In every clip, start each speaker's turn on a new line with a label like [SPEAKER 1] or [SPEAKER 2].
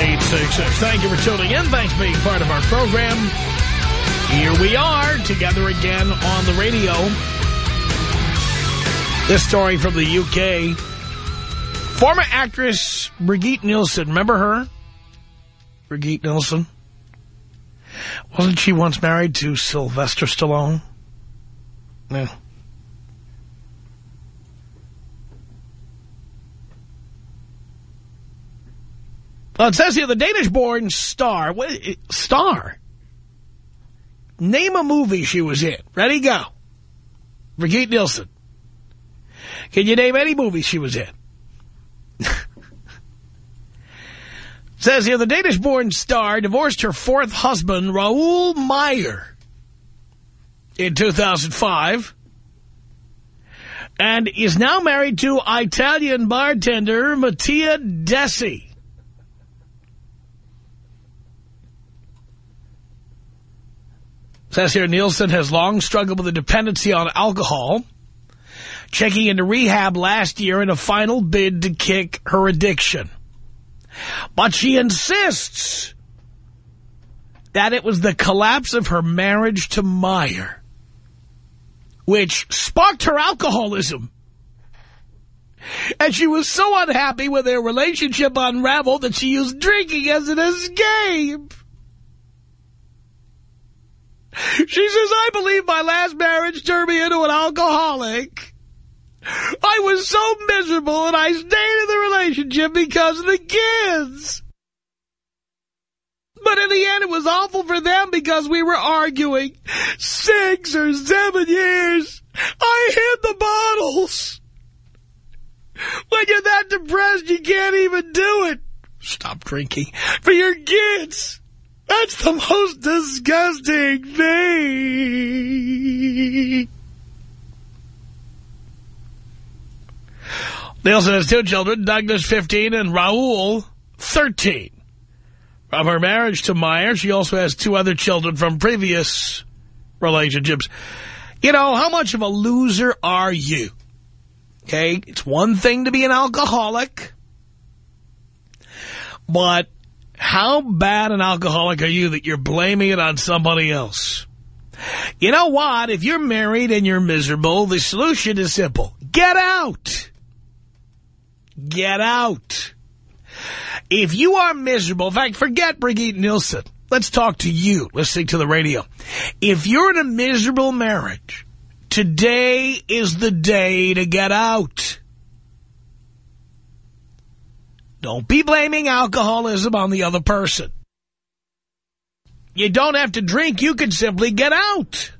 [SPEAKER 1] 1-800-5800-866. Thank you for tuning in. Thanks for being part of our program. Here we are, together again on the radio. This story from the UK. Former actress Brigitte Nielsen. Remember her? Brigitte Nielsen. Wasn't she once married to Sylvester Stallone? No. Well, it says here the Danish-born star. What, star? Name a movie she was in. Ready, go. Brigitte Nielsen. Can you name any movie she was in? Says here, the Danish-born star divorced her fourth husband, Raoul Meyer, in 2005, and is now married to Italian bartender Mattia Dessì. Says here, Nielsen has long struggled with a dependency on alcohol, checking into rehab last year in a final bid to kick her addiction. But she insists that it was the collapse of her marriage to Meyer which sparked her alcoholism. And she was so unhappy when their relationship unraveled that she used drinking as an escape. She says, I believe my last marriage turned me into an alcoholic. I was so miserable and I stayed in the relationship because of the kids. But in the end, it was awful for them because we were arguing. Six or seven years, I hid the bottles. When you're that depressed, you can't even do it. Stop drinking. For your kids. That's the most disgusting thing. Nielsen has two children, Douglas, 15, and Raoul, 13. From her marriage to Meyer, she also has two other children from previous relationships. You know, how much of a loser are you? Okay, it's one thing to be an alcoholic, but how bad an alcoholic are you that you're blaming it on somebody else? You know what? If you're married and you're miserable, the solution is simple. Get out. Get out. If you are miserable, in fact, forget Brigitte Nielsen. Let's talk to you listening to the radio. If you're in a miserable marriage, today is the day to get out. Don't be blaming alcoholism on the other person. You don't have to drink. You can simply get out.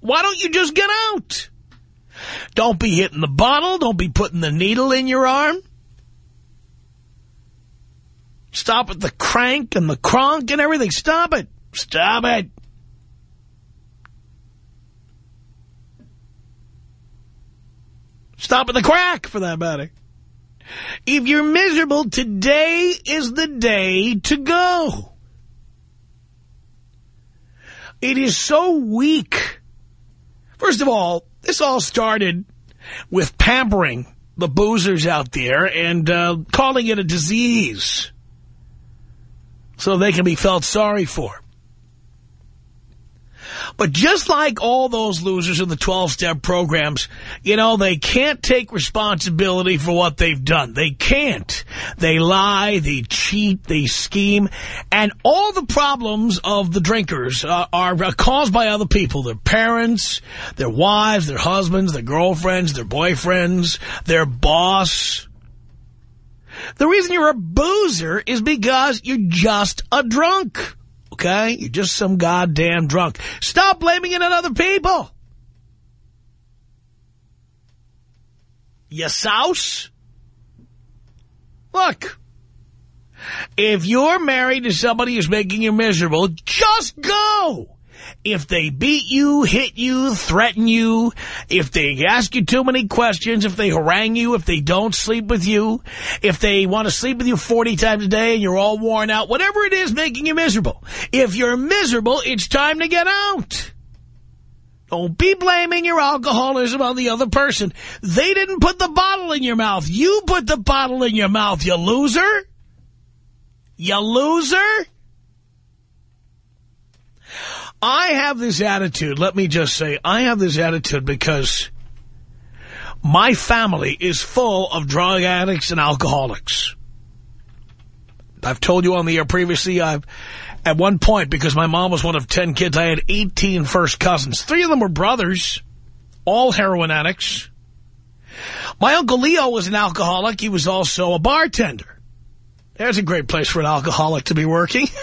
[SPEAKER 1] Why don't you just get out? Don't be hitting the bottle. Don't be putting the needle in your arm. Stop with the crank and the cronk and everything. Stop it. Stop it. Stop at the crack, for that matter. If you're miserable, today is the day to go. It is so weak. First of all, this all started with pampering the boozers out there and uh, calling it a disease so they can be felt sorry for. But just like all those losers in the 12-step programs, you know, they can't take responsibility for what they've done. They can't. They lie, they cheat, they scheme. And all the problems of the drinkers uh, are caused by other people. Their parents, their wives, their husbands, their girlfriends, their boyfriends, their boss. The reason you're a boozer is because you're just a drunk. Okay? You're just some goddamn drunk. Stop blaming it on other people. You souse? Look. If you're married to somebody who's making you miserable, just go. If they beat you, hit you, threaten you, if they ask you too many questions, if they harangue you, if they don't sleep with you, if they want to sleep with you 40 times a day and you're all worn out, whatever it is making you miserable. If you're miserable, it's time to get out. Don't be blaming your alcoholism on the other person. They didn't put the bottle in your mouth. You put the bottle in your mouth, you loser. You loser. I have this attitude, let me just say, I have this attitude because my family is full of drug addicts and alcoholics. I've told you on the air previously, I've at one point, because my mom was one of 10 kids, I had 18 first cousins. Three of them were brothers, all heroin addicts. My Uncle Leo was an alcoholic. He was also a bartender. There's a great place for an alcoholic to be working.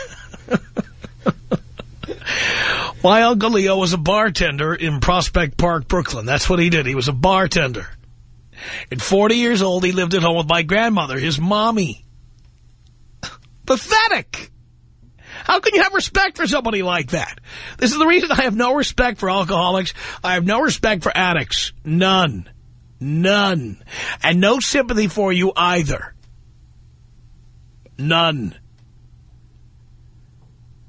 [SPEAKER 1] My Uncle Leo was a bartender in Prospect Park, Brooklyn. That's what he did. He was a bartender. At 40 years old, he lived at home with my grandmother, his mommy. Pathetic. How can you have respect for somebody like that? This is the reason I have no respect for alcoholics. I have no respect for addicts. None. None. And no sympathy for you either. None.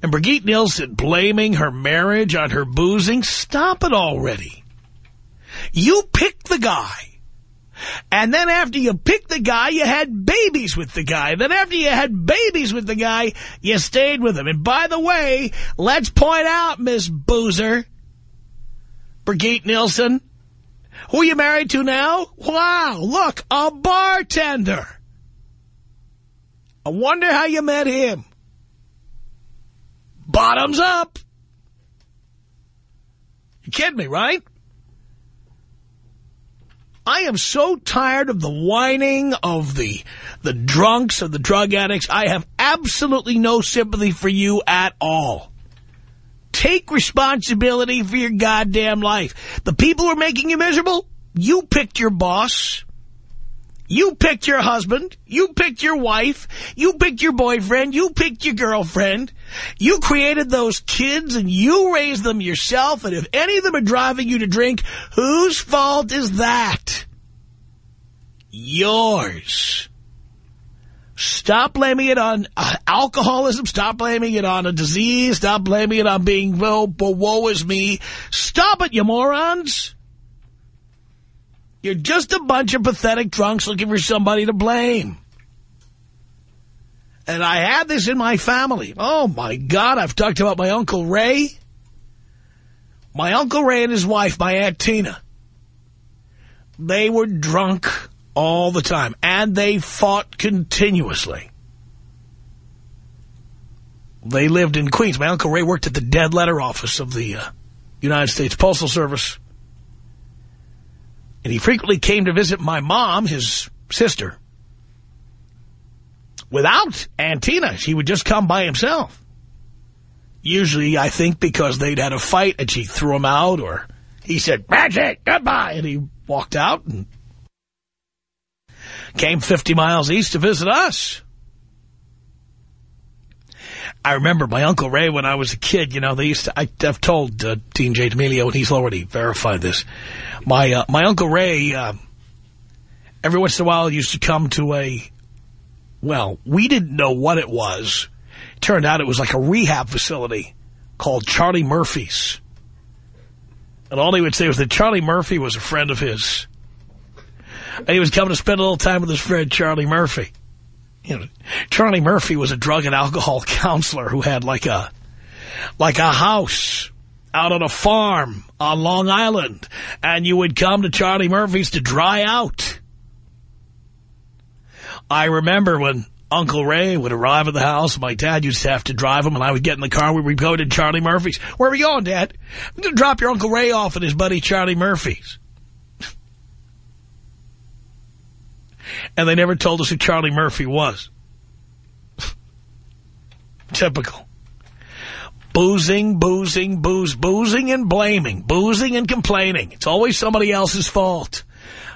[SPEAKER 1] And Brigitte Nielsen blaming her marriage on her boozing, stop it already. You picked the guy. And then after you picked the guy, you had babies with the guy. Then after you had babies with the guy, you stayed with him. And by the way, let's point out, Miss Boozer, Brigitte Nielsen, who are you married to now? Wow, look, a bartender. I wonder how you met him. Bottoms up. You kidding me, right? I am so tired of the whining of the the drunks, of the drug addicts. I have absolutely no sympathy for you at all. Take responsibility for your goddamn life. The people who are making you miserable, you picked your boss. You picked your husband. You picked your wife. You picked your boyfriend. You picked your girlfriend. You created those kids and you raised them yourself. And if any of them are driving you to drink, whose fault is that? Yours. Stop blaming it on uh, alcoholism. Stop blaming it on a disease. Stop blaming it on being, well, but woe is me. Stop it, you morons. You're just a bunch of pathetic drunks looking for somebody to blame. And I had this in my family. Oh, my God, I've talked about my Uncle Ray. My Uncle Ray and his wife, my Aunt Tina. They were drunk all the time, and they fought continuously. They lived in Queens. My Uncle Ray worked at the dead letter office of the uh, United States Postal Service. And he frequently came to visit my mom, his sister. Without Aunt Tina, she would just come by himself. Usually, I think, because they'd had a fight and she threw him out, or he said, magic, goodbye, and he walked out and came 50 miles east to visit us. I remember my Uncle Ray when I was a kid, you know, they used to, I, have told uh, Dean J. D'Amelio, and he's already verified this. My, uh, my Uncle Ray, uh, every once in a while used to come to a, well, we didn't know what it was. It turned out it was like a rehab facility called Charlie Murphy's. And all he would say was that Charlie Murphy was a friend of his. And he was coming to spend a little time with his friend Charlie Murphy you know, Charlie Murphy was a drug and alcohol counselor who had like a, like a house out on a farm on Long Island, and you would come to Charlie Murphy's to dry out. I remember when Uncle Ray would arrive at the house. My dad used to have to drive him, and I would get in the car. We would go to Charlie Murphy's. Where are we going, Dad? I'm going to drop your Uncle Ray off at his buddy Charlie Murphy's. and they never told us who Charlie Murphy was. Typical. Boozing, boozing, booze, boozing and blaming, boozing and complaining. It's always somebody else's fault.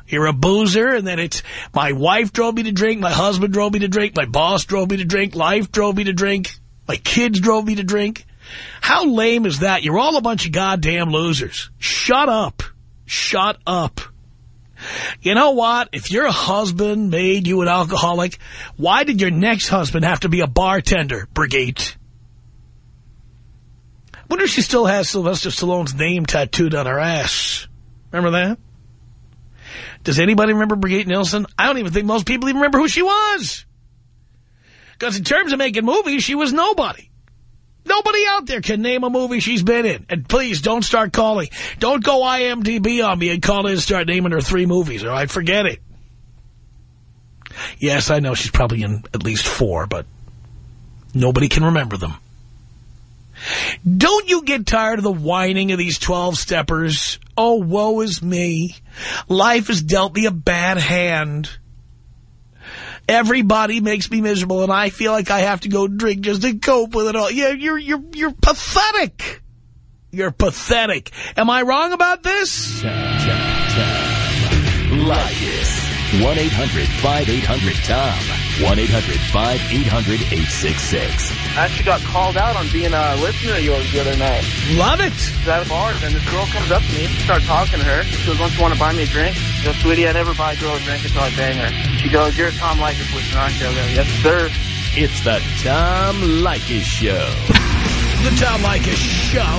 [SPEAKER 1] You're a boozer, and then it's my wife drove me to drink, my husband drove me to drink, my boss drove me to drink, life drove me to drink, my kids drove me to drink. How lame is that? You're all a bunch of goddamn losers. Shut up. Shut up. You know what? If your husband made you an alcoholic, why did your next husband have to be a bartender, Brigitte? wonder if she still has Sylvester Stallone's name tattooed on her ass. Remember that? Does anybody remember Brigitte Nielsen? I don't even think most people even remember who she was. Because in terms of making movies, she was nobody. Nobody out there can name a movie she's been in. And please, don't start calling. Don't go IMDb on me and call in and start naming her three movies, all right? Forget it. Yes, I know she's probably in at least four, but nobody can remember them. Don't you get tired of the whining of these 12-steppers? Oh, woe is me. Life has dealt me a bad hand. Everybody makes me miserable, and I feel like I have to go drink just to cope with it all. Yeah, you're you're you're pathetic. You're pathetic. Am I wrong about this?
[SPEAKER 2] Tom, Tom, Tom. Like it. 1-800-5800-TOM. 1-800-5800-866.
[SPEAKER 3] I actually got called out on being a listener of yours the other night.
[SPEAKER 1] Love it.
[SPEAKER 3] I was at a bar, and this girl comes up to me, start talking to her. She goes, don't you want to buy me a drink? She goes, sweetie, I never buy a girl a drink until I bang her. She goes, you're a Tom Leykis listener, aren't you? I go, yes, sir.
[SPEAKER 2] It's the Tom Leykis Show.
[SPEAKER 1] The Tom Leykis Show.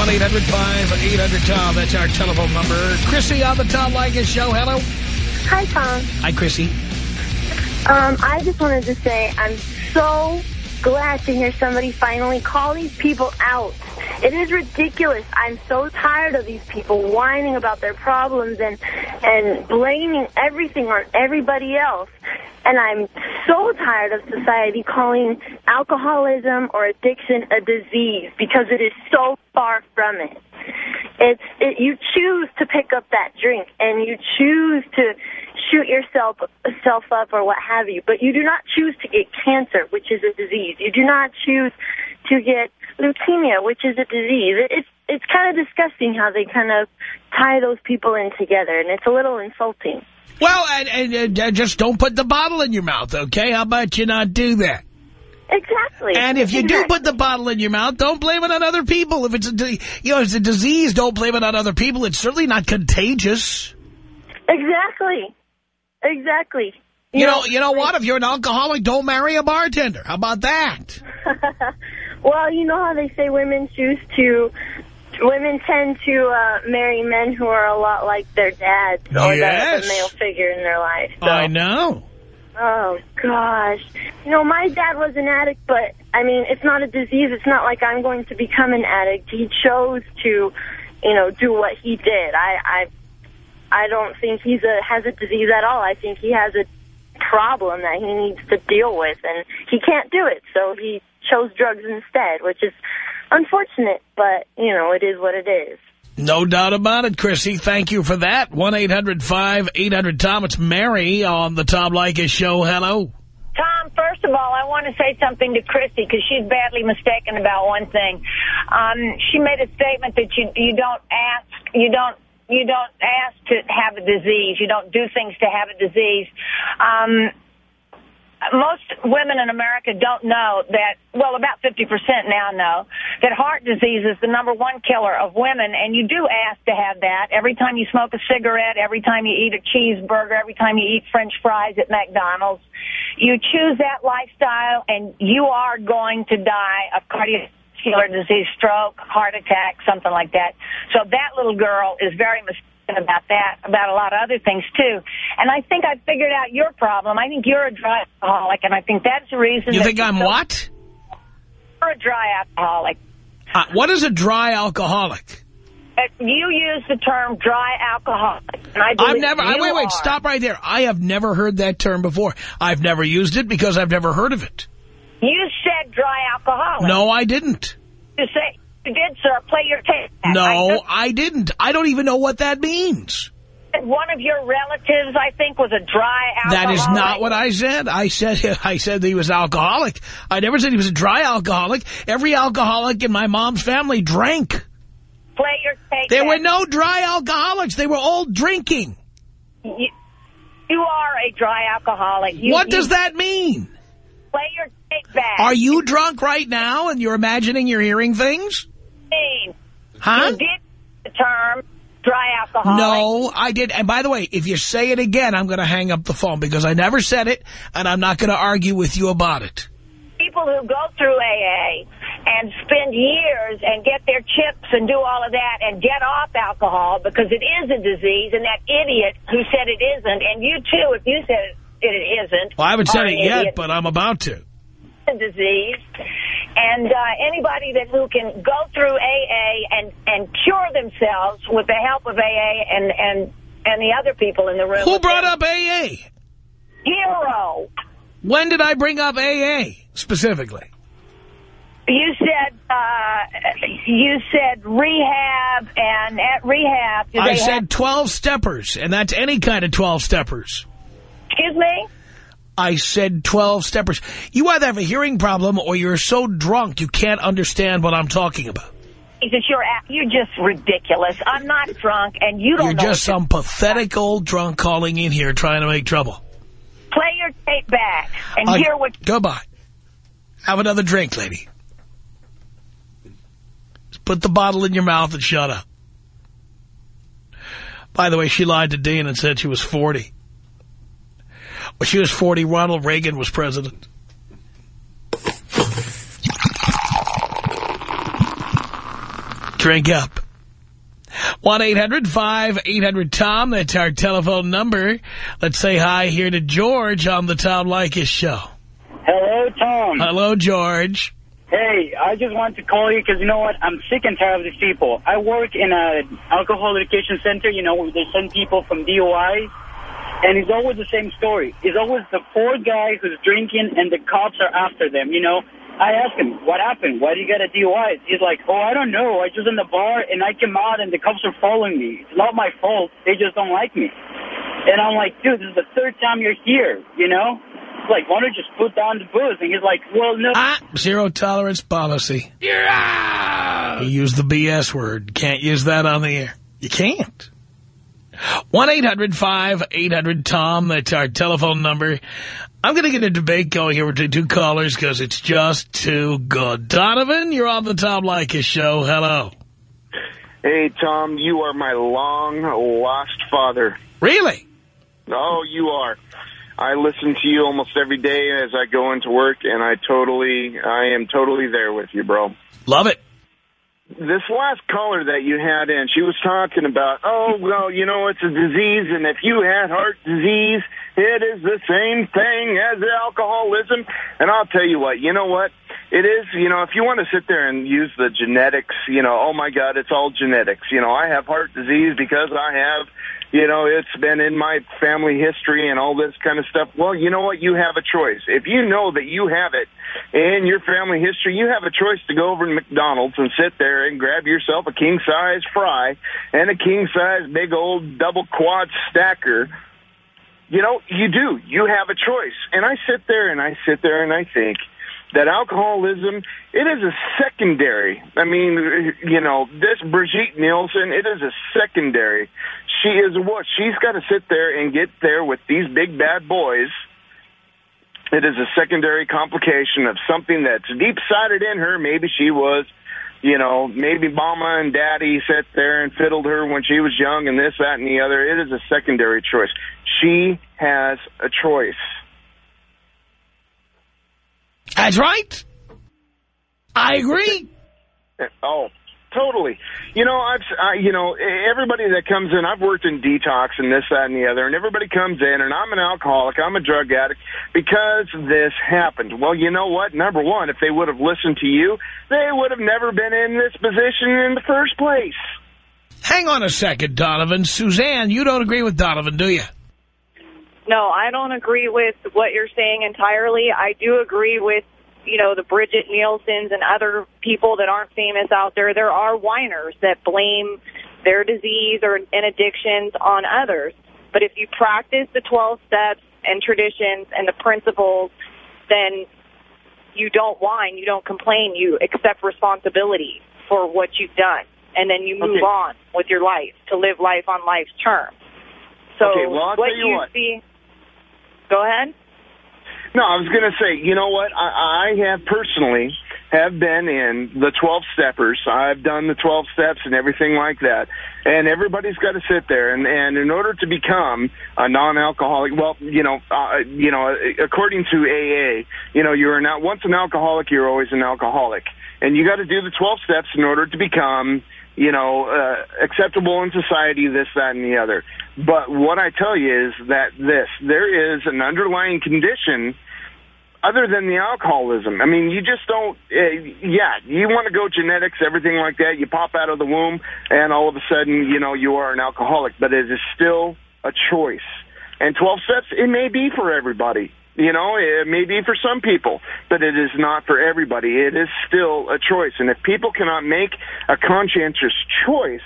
[SPEAKER 1] 1-800-5800-TOM. That's our telephone number. Chrissy on the Tom Leykis Show. Hello.
[SPEAKER 4] Hi, Tom.
[SPEAKER 1] Hi, Chrissy.
[SPEAKER 4] Um, I just wanted to say I'm so glad to hear somebody finally call these people out. It is ridiculous. I'm so tired of these people whining about their problems and and blaming everything on everybody else. And I'm so tired of society calling alcoholism or addiction a disease because it is so far from it. It's it, you choose to pick up that drink and you choose to shoot yourself self up or what have you, but you do not choose to get cancer, which is a disease. You do not choose to get leukemia, which is a disease. It's it's kind of disgusting how they kind of tie those people in together, and it's a little insulting.
[SPEAKER 1] Well, and, and, and just don't put the bottle in your mouth, okay? How about you not do that?
[SPEAKER 4] Exactly.
[SPEAKER 1] And if you
[SPEAKER 4] exactly.
[SPEAKER 1] do put the bottle in your mouth, don't blame it on other people. If it's a, you know, it's a disease, don't blame it on other people. It's certainly not contagious.
[SPEAKER 4] Exactly. Exactly.
[SPEAKER 1] You, you know, know, you know what? If you're an alcoholic, don't marry a bartender. How about that?
[SPEAKER 4] well, you know how they say women choose to, women tend to uh, marry men who are a lot like their dads or
[SPEAKER 1] yes.
[SPEAKER 4] the, the male figure in their life. So.
[SPEAKER 1] I know.
[SPEAKER 4] Oh, gosh. You know, my dad was an addict, but, I mean, it's not a disease. It's not like I'm going to become an addict. He chose to, you know, do what he did. I, I I don't think he's a has a disease at all. I think he has a problem that he needs to deal with, and he can't do it. So he chose drugs instead, which is unfortunate, but, you know, it is what it is.
[SPEAKER 1] No doubt about it, Chrissy. Thank you for that. 1-800-5800-TOM. It's Mary on the Tom Leykis Show. Hello.
[SPEAKER 5] Tom, first of all, I want to say something to Chrissy because she's badly mistaken about one thing. Um, she made a statement that you you don't ask, you don't you don't ask to have a disease. You don't do things to have a disease. Um, most women in America don't know that, well, about 50% now know, that heart disease is the number one killer of women, and you do ask to have that every time you smoke a cigarette, every time you eat a cheeseburger, every time you eat french fries at McDonald's. You choose that lifestyle, and you are going to die of cardiac disease, stroke, heart attack, something like that. So that little girl is very mistaken about that, about a lot of other things, too. And I think I figured out your problem. I think you're a dry alcoholic, and I think that's the reason...
[SPEAKER 1] You think I'm so what?
[SPEAKER 5] You're a dry alcoholic.
[SPEAKER 1] Uh, what is a dry alcoholic?
[SPEAKER 5] Uh, You use the term dry alcoholic. And I
[SPEAKER 1] I've never, I, wait, wait,
[SPEAKER 5] are.
[SPEAKER 1] stop right there. I have never heard that term before. I've never used it because I've never heard of it.
[SPEAKER 5] You said dry alcoholic.
[SPEAKER 1] No, I didn't.
[SPEAKER 5] You say you did, sir. Play your tape. back. I
[SPEAKER 1] No, I didn't. I don't even know what that means.
[SPEAKER 5] one of your relatives, I think, was a dry alcoholic.
[SPEAKER 1] That is not what I said. I said I said that he was alcoholic. I never said he was a dry alcoholic. Every alcoholic in my mom's family drank.
[SPEAKER 5] Play your tape.
[SPEAKER 1] There were no dry alcoholics. They were all drinking.
[SPEAKER 5] You, you are a dry alcoholic. You,
[SPEAKER 1] what
[SPEAKER 5] you
[SPEAKER 1] does that mean?
[SPEAKER 5] Play your tape back.
[SPEAKER 1] Are you drunk right now and you're imagining you're hearing things?
[SPEAKER 5] Mean?
[SPEAKER 1] Huh?
[SPEAKER 5] You did the term dry alcoholic.
[SPEAKER 1] No, I did. And by the way, if you say it again, I'm going to hang up the phone because I never said it, and I'm not going to argue with you about it.
[SPEAKER 5] People who go through AA and spend years and get their chips and do all of that and get off alcohol because it is a disease, and that idiot who said it isn't, and you too, if you said it, it isn't.
[SPEAKER 1] Well, I haven't said it yet,
[SPEAKER 5] idiot.
[SPEAKER 1] but I'm about to.
[SPEAKER 5] A disease. And uh, anybody that who can go through AA and, and cure themselves with the help of AA and, and, and the other people in the room.
[SPEAKER 1] Who brought
[SPEAKER 5] them.
[SPEAKER 1] up AA?
[SPEAKER 5] Hero.
[SPEAKER 1] When did I bring up AA specifically?
[SPEAKER 5] You said uh, you said rehab, and at rehab,
[SPEAKER 1] I said 12 steppers, and that's any kind of 12 steppers.
[SPEAKER 5] excuse me?
[SPEAKER 1] I said 12 steppers. You either have a hearing problem or you're so drunk you can't understand what I'm talking about.
[SPEAKER 5] Jesus, you're you're just ridiculous. I'm not drunk, and you don't
[SPEAKER 1] You're just some pathetic old drunk calling in here trying to make trouble.
[SPEAKER 5] Play your tape back and
[SPEAKER 1] Uh,
[SPEAKER 5] hear what.
[SPEAKER 1] Goodbye. Have another drink, lady. Just put the bottle in your mouth and shut up. By the way, she lied to Dean and said she was 40. When she was 40, Ronald Reagan was president. Drink up. 1-800-5800-TOM. That's our telephone number. Let's say hi here to George on the Tom Leykis show.
[SPEAKER 6] Hello, Tom.
[SPEAKER 1] Hello, George.
[SPEAKER 6] Hey, I just want to call you because you know what? I'm sick and tired of these people. I work in a alcohol education center. You know, where they send people from DUI, and it's always the same story. It's always the poor guy who's drinking, and the cops are after them. You know, I ask him, "What happened? Why did you get a DUI?" He's like, "Oh, I don't know. I was in the bar, and I came out, and the cops are following me. It's not my fault. They just don't like me." And I'm like, "Dude, this is the third time you're here. You know." It's like, why don't you just put down the booze? And he's like, well, no.
[SPEAKER 1] Ah, zero tolerance policy. You're out. You use the BS word. Can't use that on the air. You can't. 1-800-5800-TOM. That's our telephone number. I'm going to get a debate going here between two callers because it's just too good. Donovan, you're on the Tom Leykis show. Hello.
[SPEAKER 7] Hey, Tom, you are my long-lost father.
[SPEAKER 1] Really?
[SPEAKER 7] Oh, you are. I listen to you almost every day as I go into work, and I totally, I am totally there with you, bro.
[SPEAKER 1] Love it.
[SPEAKER 7] This last caller that you had in, she was talking about, oh, well, you know, it's a disease, and if you had heart disease, it is the same thing as alcoholism. And I'll tell you what, you know what? It is, you know, if you want to sit there and use the genetics, you know, oh my God, it's all genetics. You know, I have heart disease because I have, you know, it's been in my family history and all this kind of stuff. Well, you know what? You have a choice. If you know that you have it in your family history, you have a choice to go over to McDonald's and sit there and grab yourself a king size fry and a king size big old double quad stacker. You know, you do. You have a choice. And I sit there and I sit there and I think, that alcoholism, it is a secondary. I mean, you know, this Brigitte Nielsen, it is a secondary. She is what? She's got to sit there and get there with these big bad boys. It is a secondary complication of something that's deep-sided in her. Maybe she was, you know, maybe mama and daddy sat there and fiddled her when she was young and this, that, and the other. It is a secondary choice. She has a choice.
[SPEAKER 1] That's right. I agree.
[SPEAKER 7] Oh, totally. You know, I've, I, you know, everybody that comes in, I've worked in detox and this, that, and the other, and everybody comes in, and I'm an alcoholic, I'm a drug addict, because this happened. Well, you know what? Number one, if they would have listened to you, they would have never been in this position in the first place.
[SPEAKER 1] Hang on a second, Donovan. Suzanne, you don't agree with Donovan, do you?
[SPEAKER 8] No, I don't agree with what you're saying entirely. I do agree with, you know, the Bridget Nielsen's and other people that aren't famous out there. There are whiners that blame their disease or and addictions on others. But if you practice the 12 steps and traditions and the principles, then you don't whine, you don't complain, you accept responsibility for what you've done. And then you move
[SPEAKER 7] Okay.
[SPEAKER 8] on with your life to live life on life's terms. So
[SPEAKER 7] Okay, well, I'll
[SPEAKER 8] what
[SPEAKER 7] tell you what.
[SPEAKER 8] see... Go ahead.
[SPEAKER 7] No, I was going to say, you know what? I, I have personally have been in the 12 steppers. I've done the 12 steps and everything like that. And everybody's got to sit there. And, and in order to become a non-alcoholic, well, you know, uh, you know, according to AA, you know, you're not once an alcoholic, you're always an alcoholic. And you got to do the 12 steps in order to become you know, uh, acceptable in society, this, that, and the other. But what I tell you is that this, there is an underlying condition other than the alcoholism. I mean, you just don't, uh, yeah, you want to go genetics, everything like that. You pop out of the womb and all of a sudden, you know, you are an alcoholic, but it is still a choice. And 12 steps, it may be for everybody. You know, it may be for some people, but it is not for everybody. It is still a choice. And if people cannot make a conscientious choice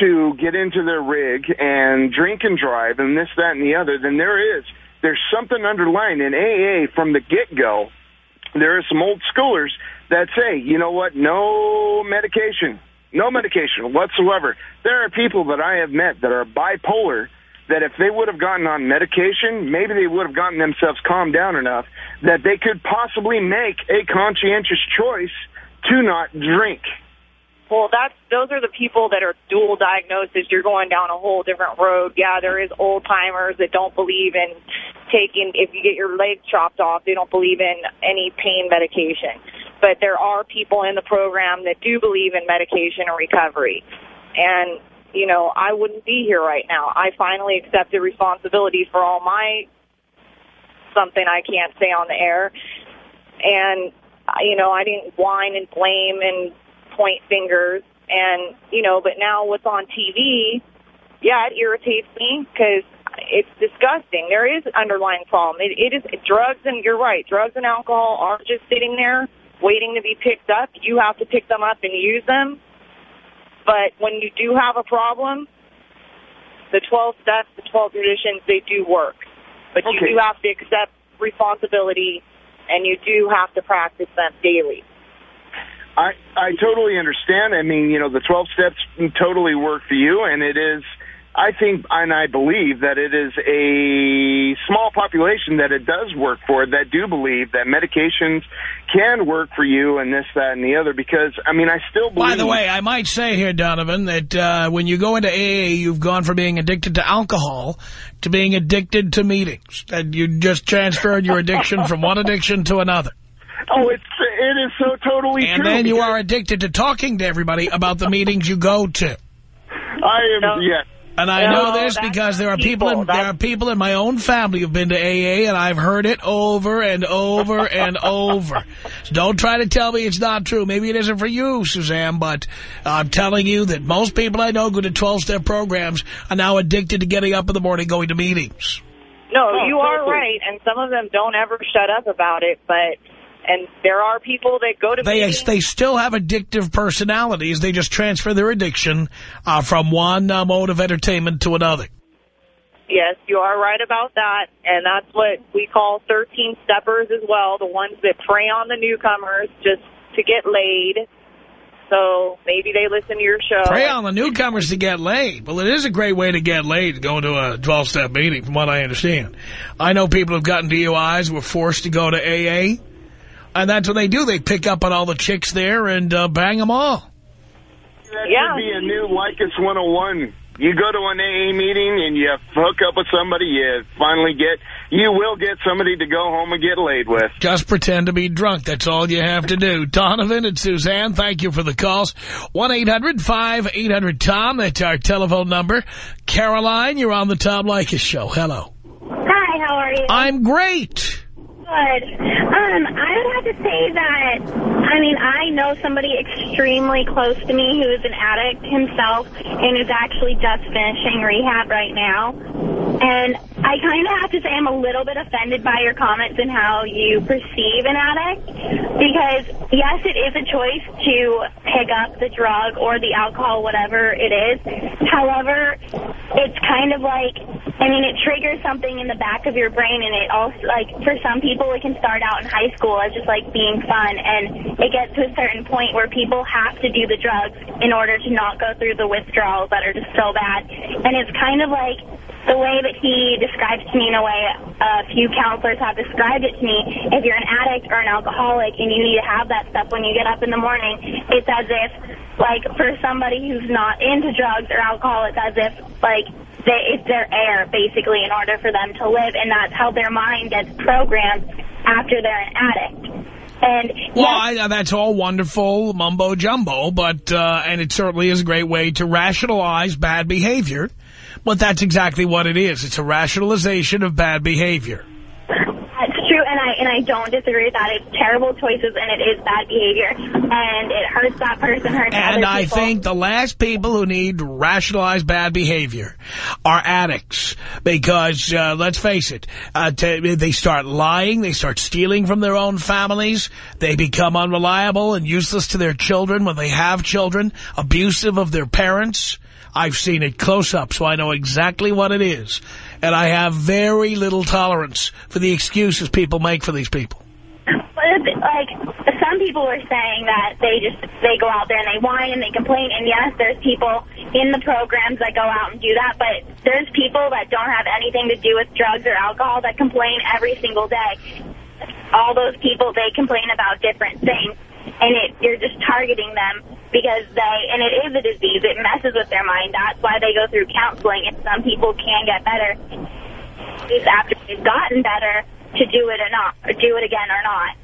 [SPEAKER 7] to get into their rig and drink and drive and this, that, and the other, then there is, there's something underlying in AA from the get-go. There are some old schoolers that say, you know what, no medication, no medication whatsoever. There are people that I have met that are bipolar that if they would have gotten on medication, maybe they would have gotten themselves calmed down enough that they could possibly make a conscientious choice to not drink.
[SPEAKER 8] Well, that's those are the people that are dual diagnosis. You're going down a whole different road. Yeah, there is old timers that don't believe in taking. If you get your leg chopped off, they don't believe in any pain medication. But there are people in the program that do believe in medication and recovery. And you know, I wouldn't be here right now. I finally accepted responsibility for all my something I can't say on the air. And, you know, I didn't whine and blame and point fingers. And, you know, but now what's on TV, yeah, it irritates me because it's disgusting. There is underlying problem. It, it is drugs, and you're right, drugs and alcohol are just sitting there waiting to be picked up. You have to pick them up and use them. But when you do have a problem, the 12 steps, the 12 traditions, they do work. But
[SPEAKER 7] Okay.
[SPEAKER 8] you do have to accept responsibility, and you do have to practice them daily.
[SPEAKER 7] I I totally understand. I mean, you know, the 12 steps totally work for you, and it is. I think, and I believe that it is a small population that it does work for that do believe that medications can work for you and this, that, and the other. Because I mean, I still believe.
[SPEAKER 1] By the way, I might say here, Donovan, that uh, when you go into AA, you've gone from being addicted to alcohol to being addicted to meetings. And you just transferred your addiction from one addiction to another.
[SPEAKER 7] oh, it's it is so totally
[SPEAKER 1] And
[SPEAKER 7] true.
[SPEAKER 1] then you are addicted to talking to everybody about the meetings you go to.
[SPEAKER 7] I am.
[SPEAKER 8] No.
[SPEAKER 7] Yes.
[SPEAKER 1] And I
[SPEAKER 8] No,
[SPEAKER 1] know this because there are people,
[SPEAKER 8] people.
[SPEAKER 1] in, there are people in my own family who've been to AA, and I've heard it over and over and over. So don't try to tell me it's not true. Maybe it isn't for you, Suzanne, but I'm telling you that most people I know go to 12-step programs are now addicted to getting up in the morning going to meetings.
[SPEAKER 8] No,
[SPEAKER 7] Oh,
[SPEAKER 8] you are right, and some of them don't ever shut up about it, but... And there are people that go to
[SPEAKER 1] They
[SPEAKER 8] meetings...
[SPEAKER 1] they still have addictive personalities. They just transfer their addiction uh, from one uh, mode of entertainment to another.
[SPEAKER 8] Yes, you are right about that, and that's what we call 13 steppers as well, the ones that prey on the newcomers just to get laid. So maybe they listen to your show.
[SPEAKER 1] Prey on the newcomers to get laid. Well, it is a great way to get laid, going to a 12-step meeting, from what I understand. I know people who've gotten DUIs were forced to go to AA, and that's what they do. They pick up on all the chicks there and uh, bang them all.
[SPEAKER 7] That
[SPEAKER 8] Yeah.
[SPEAKER 7] should be a new Leykis 101 you go to an AA meeting and you hook up with somebody, you finally get, you will get somebody to go home and get laid with.
[SPEAKER 1] Just pretend to be drunk. That's all you have to do. Donovan and Suzanne, thank you for the calls. 1-800-5800-TOM. That's our telephone number. Caroline, you're on the Tom Leykis show. Hello.
[SPEAKER 9] Hi, how are you?
[SPEAKER 1] I'm great.
[SPEAKER 9] Good. Um, I would have to say that, I mean, I know somebody extremely close to me who is an addict himself and is actually just finishing rehab right now. And I kind of have to say I'm a little bit offended by your comments and how you perceive an addict. Because, yes, it is a choice to pick up the drug or the alcohol, whatever it is. However, it's kind of like, I mean, it triggers something in the back of your brain, and it also, like, for some people, it can start out in high school as just, like, being fun, and it gets to a certain point where people have to do the drugs in order to not go through the withdrawals that are just so bad. And it's kind of like the way that he describes to me in a way a few counselors have described it to me, if you're an addict or an alcoholic and you need to have that stuff when you get up in the morning, it's as if, like, for somebody who's not into drugs or alcohol, it's as if, like, they, it's their air, basically, in order for them to live, and that's how their mind gets programmed after they're an addict. And
[SPEAKER 1] Well,
[SPEAKER 9] yes,
[SPEAKER 1] I, that's all wonderful mumbo jumbo, but uh, and it certainly is a great way to rationalize bad behavior. But that's exactly what it is. It's a rationalization of bad behavior.
[SPEAKER 9] That's true, and I and I don't disagree with that. It's terrible choices, and it is bad behavior, and it hurts that person, hurts
[SPEAKER 1] And I
[SPEAKER 9] people.
[SPEAKER 1] think the last people who need to rationalize bad behavior are addicts. Because, uh, let's face it, uh, they start lying, they start stealing from their own families, they become unreliable and useless to their children when they have children, abusive of their parents. I've seen it close up, so I know exactly what it is. And I have very little tolerance for the excuses people make for these people.
[SPEAKER 9] But like some people are saying that they just they go out there and they whine and they complain, and yes, there's people in the programs that go out and do that, but there's people that don't have anything to do with drugs or alcohol that complain every single day. All those people they complain about different things, and it you're just targeting them because they and it is a disease. It messes with their mind. That's why they go through counseling, and some people can get better. It's after they've gotten better to do it or not, or do it again or not.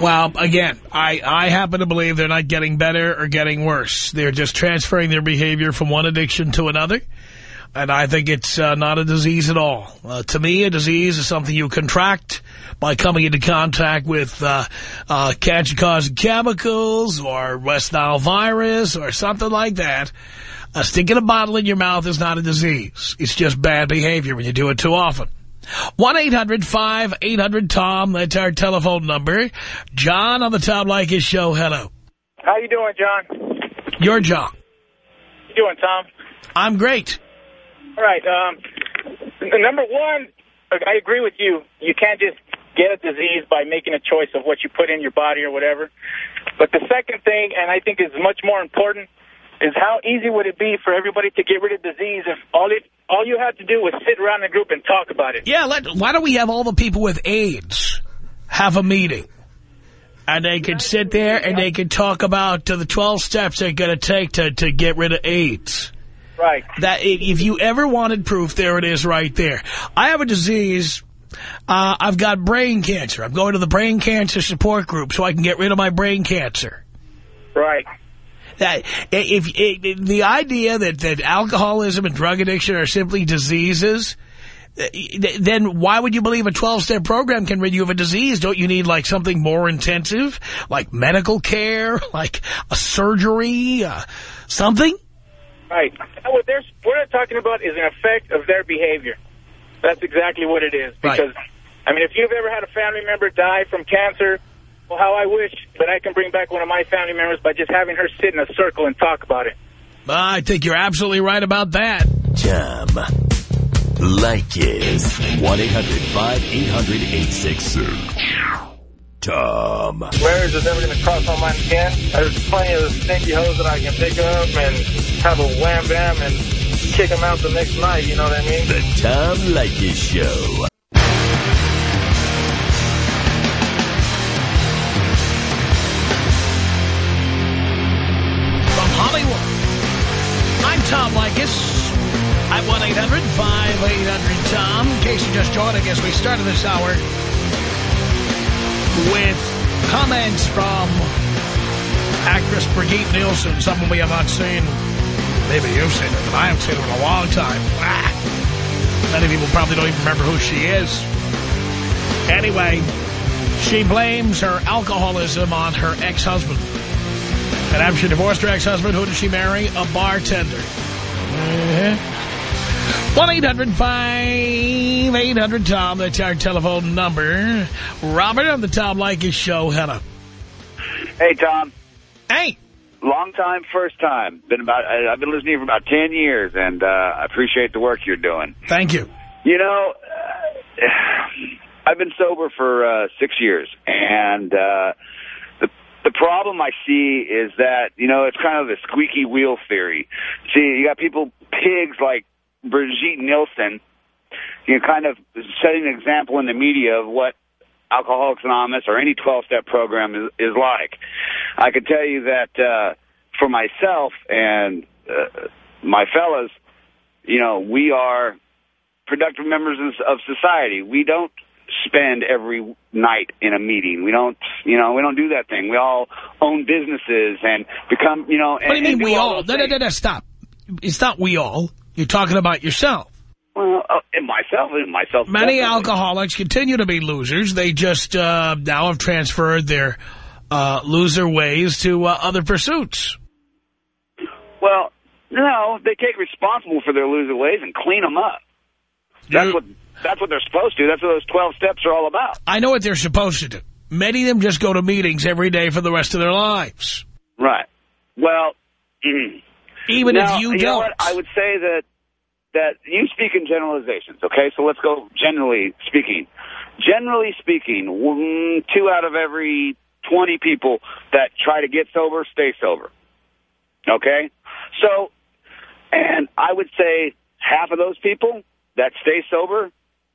[SPEAKER 1] Well, again, I, I happen to believe they're not getting better or getting worse. They're just transferring their behavior from one addiction to another. And I think it's uh, not a disease at all. Uh, to me, a disease is something you contract by coming into contact with uh, uh, cancer-causing chemicals or West Nile virus or something like that. Uh, sticking a bottle in your mouth is not a disease. It's just bad behavior when you do it too often. 1-800-5800-TOM. That's our telephone number. John on the Tom Leykis show. Hello.
[SPEAKER 6] How you doing, John?
[SPEAKER 1] Your John.
[SPEAKER 6] You doing, Tom?
[SPEAKER 1] I'm great.
[SPEAKER 6] All right. Um, number one, I agree with you. You can't just get a disease by making a choice of what you put in your body or whatever. But the second thing, and I think is much more important, is how easy would it be for everybody to get rid of disease if all it all you had to do was sit around a group and talk about it.
[SPEAKER 1] Yeah, let, why don't we have all the people with AIDS have a meeting? And they could sit there and they could talk about the 12 steps they're going to take to to get rid of AIDS.
[SPEAKER 6] Right.
[SPEAKER 1] That If you ever wanted proof, there it is right there. I have a disease. Uh, I've got brain cancer. I'm going to the brain cancer support group so I can get rid of my brain cancer.
[SPEAKER 6] Right.
[SPEAKER 1] That if, if the idea that that alcoholism and drug addiction are simply diseases, uh, then why would you believe a 12-step program can rid you of a disease? Don't you need like something more intensive, like medical care, like a surgery, uh, something?
[SPEAKER 6] Right. And What they're, what they're talking about is an effect of their behavior. That's exactly what it is.
[SPEAKER 1] Right.
[SPEAKER 6] Because, I mean, if you've ever had a family member die from cancer, well, how I wish that I can bring back one of my family members by just having her sit in a circle and talk about it.
[SPEAKER 1] I think you're absolutely right about that.
[SPEAKER 2] Tom Leykis. 1-800-5800-866. Tom.
[SPEAKER 3] Marriage is never going to cross my mind again. There's plenty of stinky hoes that I can pick up and have a wham bam and kick them out the next night, you know what I mean?
[SPEAKER 2] The Tom Leykis Show.
[SPEAKER 1] From Hollywood, I'm Tom Leykis. At 1-800-5800-TOM. In case you're just joining us, we started this hour with comments from actress Brigitte Nielsen, someone we have not seen. Maybe you've seen her, but I haven't seen her in a long time. Ah. Many people probably don't even remember who she is. Anyway, she blames her alcoholism on her ex-husband. And after she divorced her ex-husband, who did she marry? A bartender. Uh -huh. 1-800-5800-TOM. That's our telephone number. Robert on the Tom Leykis show. Hello.
[SPEAKER 10] Hey, Tom.
[SPEAKER 1] Hey.
[SPEAKER 10] Long time, first time. Been about. I've been listening for about 10 years, and uh, I appreciate the work you're doing.
[SPEAKER 1] Thank you.
[SPEAKER 10] You know, uh, I've been sober for uh, six years, and uh, the the problem I see is that, you know, it's kind of the squeaky wheel theory. See, you got people, pigs like Brigitte Nielsen, you know, kind of setting an example in the media of what Alcoholics Anonymous or any 12-step program is, is like. I can tell you that uh, for myself and uh, my fellas, you know, we are productive members of society. We don't spend every night in a meeting. We don't, you know, we don't do that thing. We all own businesses and become, you know.
[SPEAKER 1] What do you mean we all? No, no, no, no, stop. It's not we all. You're talking about yourself.
[SPEAKER 10] Well, uh, and myself, and myself.
[SPEAKER 1] Many
[SPEAKER 10] definitely.
[SPEAKER 1] alcoholics continue to be losers. They just uh, now have transferred their uh, loser ways to uh, other pursuits.
[SPEAKER 10] Well, no, they take responsible for their loser ways and clean them up. That's
[SPEAKER 1] You-
[SPEAKER 10] what that's what they're supposed to. That's what those 12 steps are all about.
[SPEAKER 1] I know what they're supposed to do. Many of them just go to meetings every day for the rest of their lives.
[SPEAKER 10] Right. Well,
[SPEAKER 1] Even
[SPEAKER 10] now,
[SPEAKER 1] if you
[SPEAKER 10] know
[SPEAKER 1] don't.
[SPEAKER 10] what? I would say that that you speak in generalizations. Okay, so let's go generally speaking. Generally speaking, two out of every 20 people that try to get sober stay sober. Okay, so and I would say half of those people that stay sober,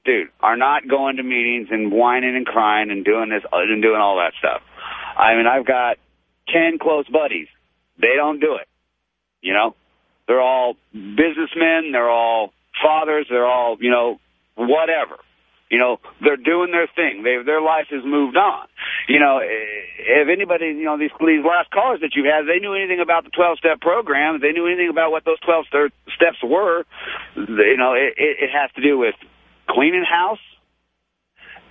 [SPEAKER 10] dude, are not going to meetings and whining and crying and doing this uh, and doing all that stuff. I mean, I've got 10 close buddies. They don't do it. You know, they're all businessmen. They're all fathers. They're all, you know, whatever. You know, they're doing their thing. They, their life has moved on. You know, eh, if anybody, you know, these, these last callers that you had, they knew anything about the 12-step program, they knew anything about what those 12 st- steps were, you know, it, it has to do with cleaning house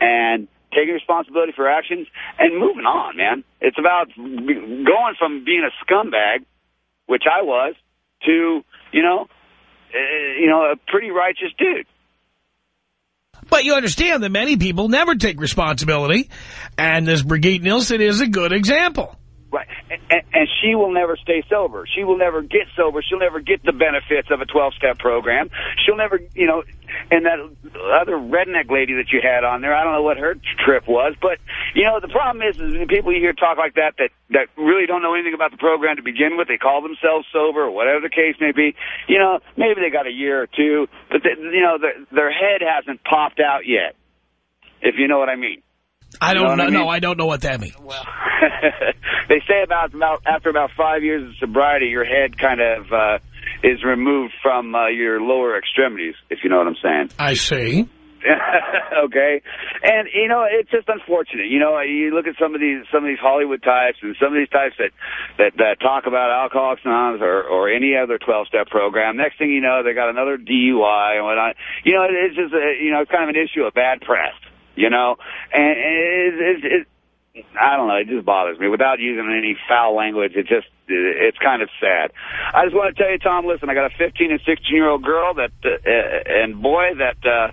[SPEAKER 10] and taking responsibility for actions and moving on, man. It's about going from being a scumbag, which I was, to, you know, uh, you know, a pretty righteous dude.
[SPEAKER 1] But you understand that many people never take responsibility, and this Brigitte Nielsen is a good example.
[SPEAKER 10] Right. And, and she will never stay sober. She will never get sober. She'll never get the benefits of a 12-step program. She'll never, you know, and that other redneck lady that you had on there, I don't know what her trip was, but, you know, the problem is, is people you hear talk like that, that, that really don't know anything about the program to begin with, they call themselves sober or whatever the case may be, you know, maybe they got a year or two, but, they, you know, their, their head hasn't popped out yet, if you know what I mean.
[SPEAKER 1] I don't know.
[SPEAKER 10] I mean?
[SPEAKER 1] No, I don't know what that means.
[SPEAKER 10] Well, they say about, about after about five years of sobriety, your head kind of uh, is removed from uh, your lower extremities, if you know what I'm saying.
[SPEAKER 1] I see.
[SPEAKER 10] okay, and you know it's just unfortunate. You know, you look at some of these some of these Hollywood types and some of these types that that, that talk about Alcoholics Anonymous or, or any other 12-step program. Next thing you know, they got another DUI and whatnot. You know, it's just a, you know it's kind of an issue of bad press. You know, and it, it, it, I don't know. It just bothers me. Without using any foul language, it just it's kind of sad. I just want to tell you, Tom. Listen, I got a 15 and 16 year old girl that uh, and boy that uh,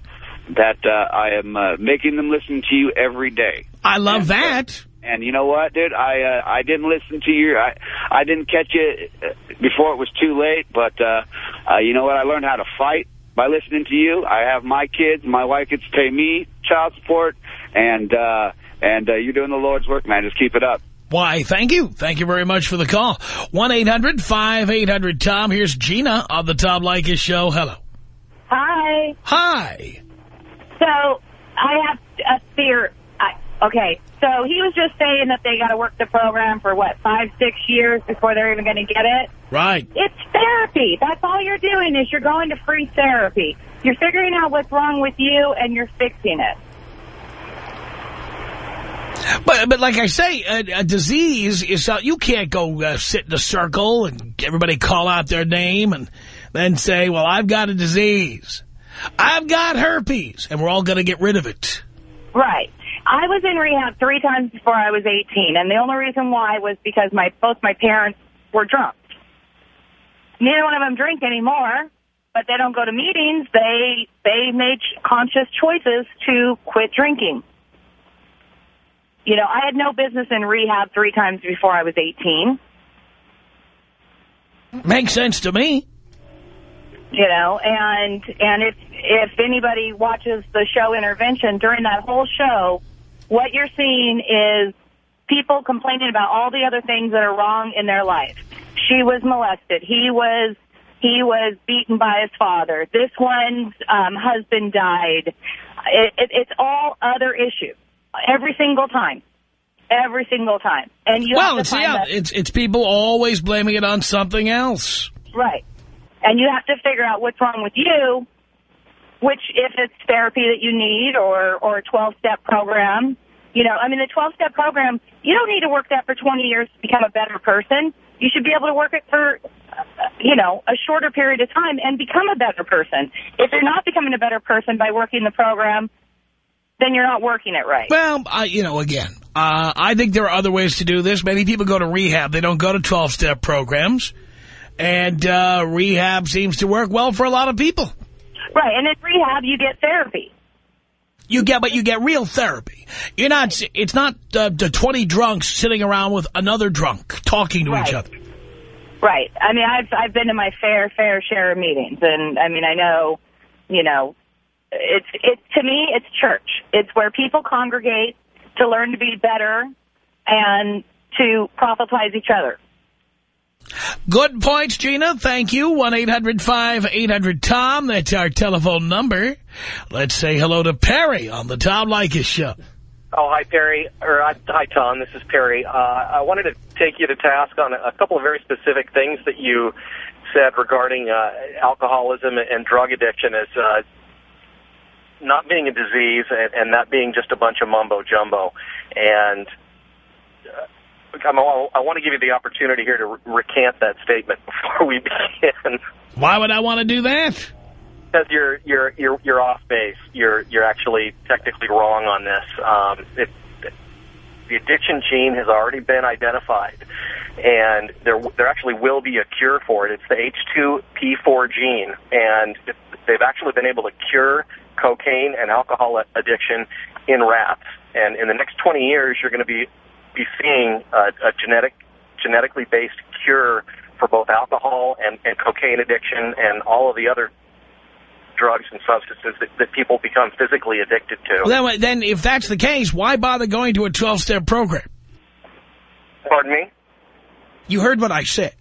[SPEAKER 10] that uh, I am uh, making them listen to you every day.
[SPEAKER 1] I love that.
[SPEAKER 10] And you know what, dude? I uh, I didn't listen to you. I I didn't catch you uh, before it was too late. But uh, uh, you know what? I learned how to fight by listening to you. I have my kids. My wife gets to pay me child support, and uh, and uh, you're doing the Lord's work, man. Just keep it up.
[SPEAKER 1] Why, thank you. Thank you very much for the call. 1-800-5800-TOM. Here's Gina on the Tom Leykis Show. Hello.
[SPEAKER 5] Hi.
[SPEAKER 1] Hi.
[SPEAKER 5] So I have a fear. I, okay, so he was just saying that they got to work the program for, what, five, six years before they're even going to get it?
[SPEAKER 1] Right.
[SPEAKER 5] It's therapy. That's all you're doing
[SPEAKER 11] is you're going to free therapy. You're figuring out what's wrong with you and you're fixing it.
[SPEAKER 1] But but like I say, a, a disease is uh, you can't go uh, sit in a circle and everybody call out their name and then say, "Well, I've got a disease, I've got herpes," and we're all going to get rid of it.
[SPEAKER 11] Right. I was in rehab three times before I was 18, and the only reason why was because my both my parents were drunk. Neither one of them drink anymore, but they don't go to meetings. They they made conscious choices to quit drinking. You know, I had no business in rehab three times before I was 18.
[SPEAKER 1] Makes sense to me.
[SPEAKER 11] You know, and and if if anybody watches the show Intervention during that whole show, what you're seeing is people complaining about all the other things that are wrong in their life. She was molested. He was he was beaten by his father. This one's um, husband died. It, it, it's all other issues every single time. Every single time. And you
[SPEAKER 1] well,
[SPEAKER 11] have to
[SPEAKER 1] it's yeah, it's it's people always blaming it on something else.
[SPEAKER 11] Right. And you have to figure out what's wrong with you, which if it's therapy that you need or, or a 12-step program. You know, I mean, the 12-step program, you don't need to work that for 20 years to become a better person. You should be able to work it for, uh, you know, a shorter period of time and become a better person. If you're not becoming a better person by working the program, then you're not working it right.
[SPEAKER 1] Well, I, you know, again, uh, I think there are other ways to do this. Many people go to rehab. They don't go to 12-step programs. And uh, rehab seems to work well for a lot of people.
[SPEAKER 11] Right. And in rehab, you get therapy.
[SPEAKER 1] You get, but you get real therapy. You're not, it's not uh, the 20 drunks sitting around with another drunk talking to each other.
[SPEAKER 11] Right. I mean, I've I've been to my fair fair share of meetings, and I mean, I know, you know, it's it's to me, it's church. It's where people congregate to learn to be better and to proselytize each other.
[SPEAKER 1] Good points, Gina. Thank you. 1-800-5800-TOM. That's our telephone number. Let's say hello to Perry on the Tom Leykis Show.
[SPEAKER 12] Oh, hi, Perry. Or uh, hi, Tom. This is Perry. Uh, I wanted to take you to task on a, couple of very specific things that you said regarding uh, alcoholism and drug addiction as uh, not being a disease and, and that being just a bunch of mumbo jumbo. And I'm, I want to give you the opportunity here to re- recant that statement before we begin.
[SPEAKER 1] Why would I want to do that?
[SPEAKER 12] Because you're you're you're you're off base. You're you're actually technically wrong on this. Um, it, the addiction gene has already been identified, and there there actually will be a cure for it. It's the H2P4 gene, and it, they've actually been able to cure cocaine and alcohol addiction in rats. And in the next 20 years, you're going to be be seeing a, a genetic genetically based cure for both alcohol and, and cocaine addiction and all of the other drugs and substances that, that people become physically addicted to.
[SPEAKER 1] Well, then, then if that's the case, why bother going to a 12-step program?
[SPEAKER 12] Pardon me?
[SPEAKER 1] You heard what I said.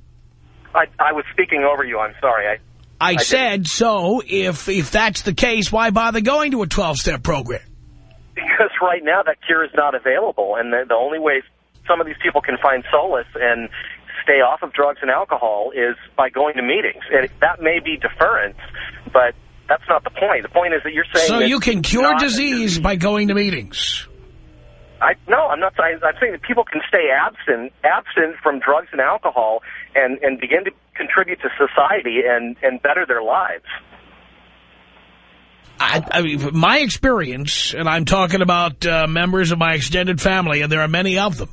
[SPEAKER 12] I, I was speaking over you. I'm sorry. I,
[SPEAKER 1] I,
[SPEAKER 12] didn't-
[SPEAKER 1] said, so if if that's the case, why bother going to a 12-step program?
[SPEAKER 12] Because right now that cure is not available, and the, the only way some of these people can find solace and stay off of drugs and alcohol is by going to meetings. And that may be deference, but that's not the point. The point is that you're saying
[SPEAKER 1] So you can cure disease by going to meetings.
[SPEAKER 12] I no, I'm not saying. I'm saying that people can stay absent, absent from drugs and alcohol, and and begin to contribute to society and and better their lives.
[SPEAKER 1] I, I mean, my experience, and I'm talking about uh, members of my extended family, and there are many of them,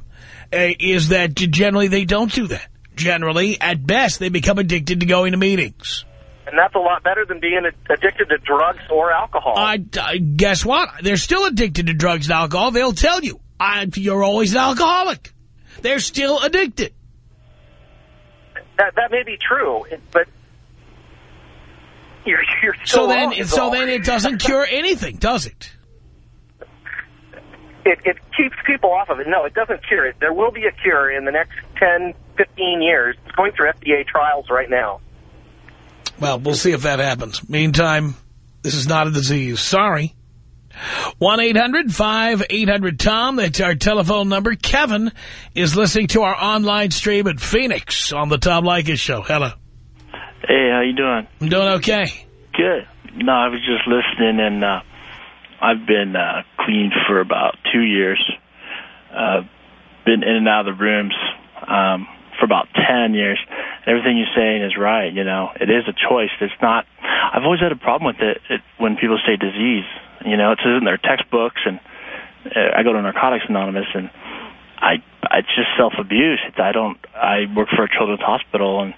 [SPEAKER 1] uh, is that generally they don't do that. Generally, at best, they become addicted to going to meetings.
[SPEAKER 12] And that's a lot better than being addicted to drugs or alcohol.
[SPEAKER 1] I, I guess what? They're still addicted to drugs and alcohol. They'll tell you, I, you're always an alcoholic. They're still addicted.
[SPEAKER 12] that that may be true, but you're you're still
[SPEAKER 1] So then,
[SPEAKER 12] wrong,
[SPEAKER 1] so
[SPEAKER 12] all.
[SPEAKER 1] then it doesn't cure anything, does it?
[SPEAKER 12] it, it keeps people off of it. No, it doesn't cure it. There will be a cure in the next 10, 15 years. It's going through FDA trials right now.
[SPEAKER 1] Well, we'll see if that happens. Meantime, this is not a disease. Sorry. 1-800-5800-TOM. That's our telephone number. Kevin is listening to our online stream at Phoenix on the Tom Leykis Show. Hello.
[SPEAKER 13] Hey, how you doing?
[SPEAKER 1] I'm doing okay.
[SPEAKER 13] Good. No, I was just listening, and uh, I've been uh, clean for about two years. Uh, been in and out of the rooms um, for about ten years. Everything you're saying is right. You know, it is a choice. It's not. I've always had a problem with it, it when people say disease. You know, it's in their textbooks, and uh, I go to Narcotics Anonymous, and I it's just self abuse. I don't. I work for a children's hospital, and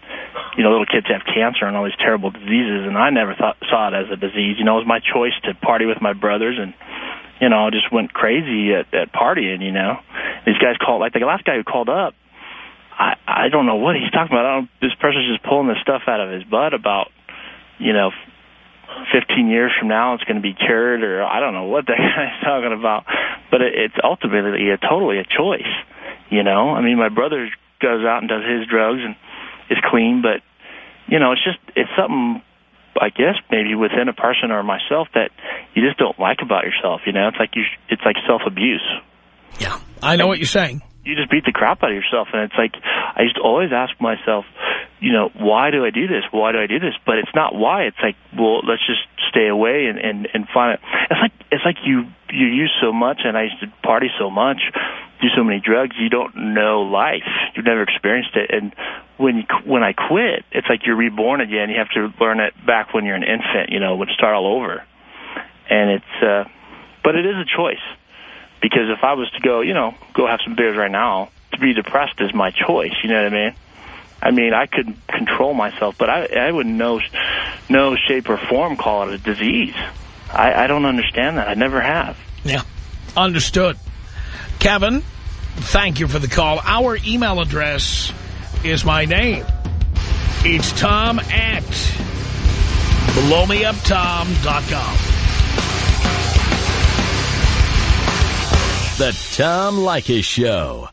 [SPEAKER 13] you know, little kids have cancer and all these terrible diseases, and I never thought saw it as a disease. You know, it was my choice to party with my brothers, and you know, I just went crazy at, at partying. You know, these guys called like the last guy who called up. I I don't know what he's talking about. I don't, this person's just pulling this stuff out of his butt about you know 15 years from now it's going to be cured or I don't know what that guy's talking about. But it, it's ultimately a totally a choice, you know? I mean, my brother goes out and does his drugs and is clean, but you know, it's just it's something I guess maybe within a person or myself that you just don't like about yourself, you know? It's like you it's like self-abuse.
[SPEAKER 1] Yeah. I know what you're saying.
[SPEAKER 13] You just beat the crap out of yourself and it's like I used to always ask myself, you know, why do I do this? Why do I do this? But it's not why. It's like, well, let's just stay away and and and find it. It's like it's like you you use so much, and I used to party so much, do so many drugs. You don't know life. You've never experienced it, and when you when I quit, it's like you're reborn again. You have to learn it back when you're an infant. You know, when start all over, and it's. uh But it is a choice because if I was to go, you know, go have some beers right now, to be depressed is my choice. You know what I mean? I mean, I could control myself, but I, I would no, no shape or form call it a disease. I, I don't understand that. I never have.
[SPEAKER 1] Yeah, understood. Kevin, thank you for the call. Our email address is my name. It's Tom at blowmeuptom.com.
[SPEAKER 2] The Tom Leykis Show.